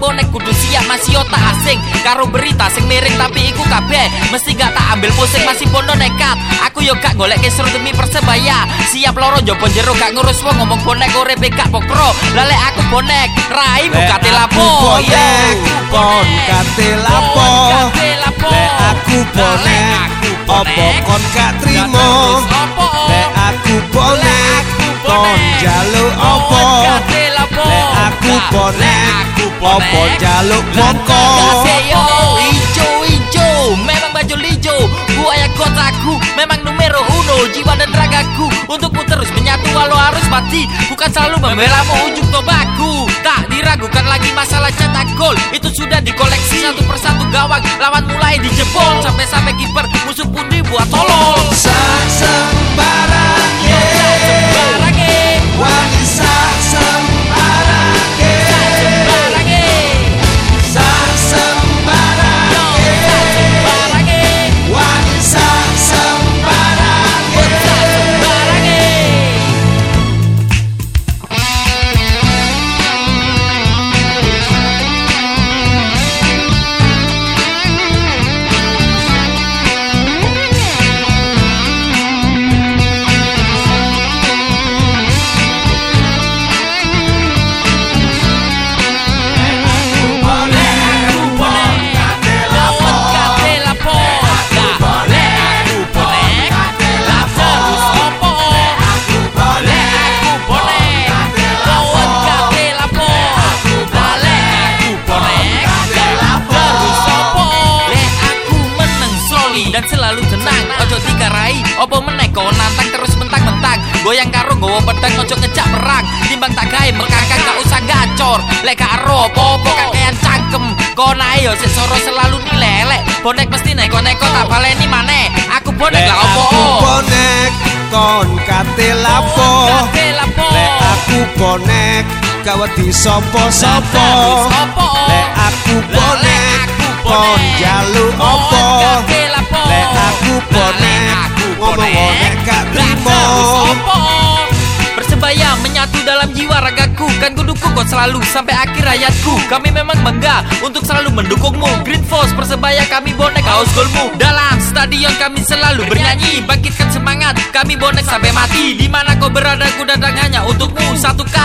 bonek kudu siap masih otak asing. Karo berita sing miring tapi iku kabeh. Mesti gak tak ambil pusing masih bono nekat. Aku yo gak golek kisru demi persebaya. Siap loro jopo jero gak ngurus wong ngomong bonek ore gak pokro. Lale aku bonek rai buka lapo? Bonek kon kate lapo? Le aku bonek opo kon gak trimo? Le aku bonek kon jaluk opo Le aku bonek opo jaluk mongko? Ijo ijo. Memang baju lijo. Buaya kotaku memang numero uno. Jiwa dan ragaku untukmu terus menyatu walau harus mati. Bukan selalu membela ujung tobaku. Tak diragukan lagi masalah cetak gol. Itu sudah dikoleksi satu persatu gawang. Lawan mulai dijebol Sampai-sampai kiper tenang ojo dikarai opo meneh kau nantang terus mentang-mentang. Goyang karo gowo pedang ojo ngejak perang. Timbang tak gawe mengkakak gak usah gacor. Lek karo opo-opo kakean cangkem. Nae yo sik soro selalu nilelek bonek mesti neko-neko tak baleni maneh. Aku bonek lah opo bonek kon kate lapo. Kate lapo. Le aku bonek gawati sopo-sopo. Sopo? Le aku dalam jiwa ragaku. Kan ku dukung kau selalu sampai akhir hayatku. Kami memang bangga untuk selalu mendukungmu. Green Force Persebaya kami bonek haus golmu. Dalam stadion kami selalu bernyanyi. Bangkitkan semangat kami bonek sampai mati. Di mana kau berada ku datang hanya untukmu. Satukan tekadmu,